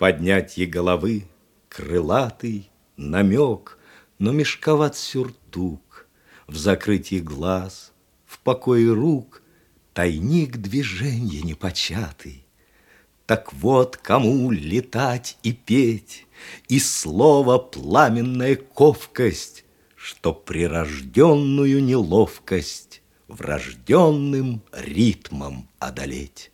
поднятье головы, крылатый намек, но мешковат сюртук, в закрытии глаз, в покое рук тайник движения непочатый. Так вот кому летать и петь, и слово пламенная ковкость, что прирожденную неловкость врожденным ритмом одолеть.